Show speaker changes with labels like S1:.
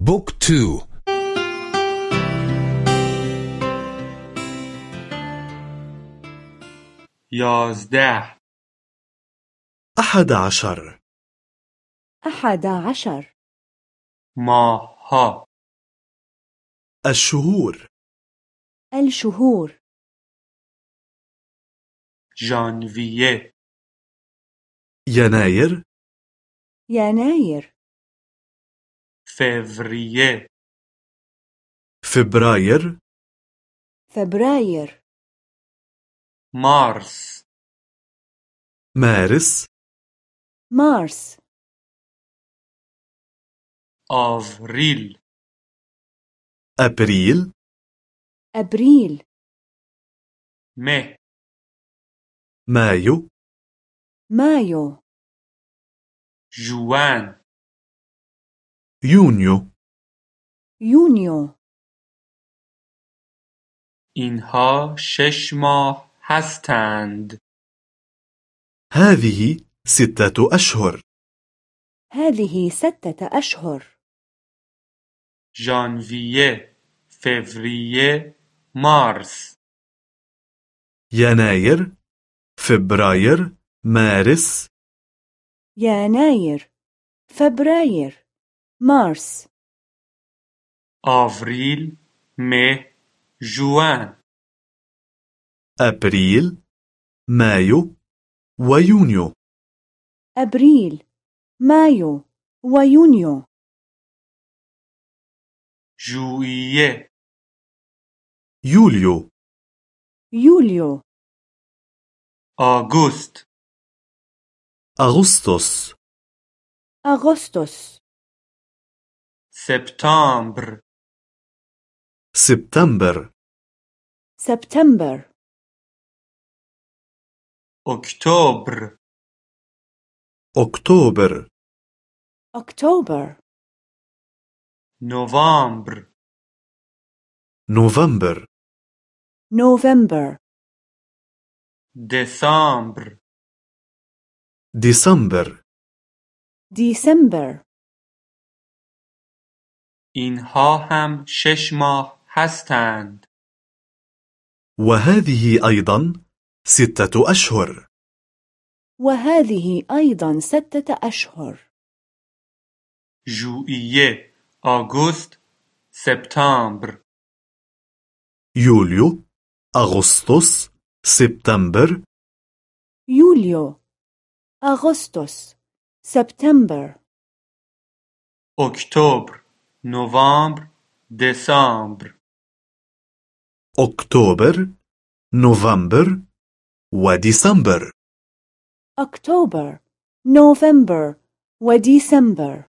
S1: بوك تو.
S2: يازده.
S3: أحد عشر.
S4: أحد عشر.
S2: ماها.
S3: الشهور.
S4: الشهور.
S2: ژانویه
S3: يناير.
S4: يناير.
S2: فوریه
S3: فبراير
S4: فبراير
S2: مارس
S3: مارس
S4: مارس
S2: آوریل
S3: أبريل
S4: أبريل
S2: مه
S3: مايو
S4: مايو
S2: جوان
S3: يونيو.
S4: يونيو.
S2: اینها شش ماه هستند.
S3: هذه ستة أشهر.
S4: هذه ستة أشهر.
S2: ژانویه فوریه مارس.
S3: يناير فبراير مارس.
S4: يناير فبراير مارس.
S2: آوریل مه جوان.
S3: أبريل مايو ويونيو
S4: أبريل مايو ويونيو
S2: ژوئیه
S3: يوليو.
S4: يوليو.
S2: آگوست
S3: أغسطس.
S4: أغسطس.
S2: سپتامبر
S3: سبتمبر.
S4: سبتمبر.
S2: اکتبر
S3: أكتوبر.
S4: أكتوبر.
S2: نوامبر
S3: نوفمبر.
S4: نوفمبر.
S2: دسامبر
S3: ديسمبر.
S4: ديسمبر.
S2: اینها هم شش ماه هستند.
S3: وهذه أيضا ستة أشهر.
S4: وهذه أيضا ستة أشهر.
S2: ژوئیه آگوست سپتامبر.
S3: يوليو أغسطس سبتمبر
S4: يوليو أغسطس سبتمبر
S2: اکتبر. نوامبر دسامبر
S3: أكتوبر نوفمبر وديسمبر
S4: أكتوبر نوفمبر وديسمبر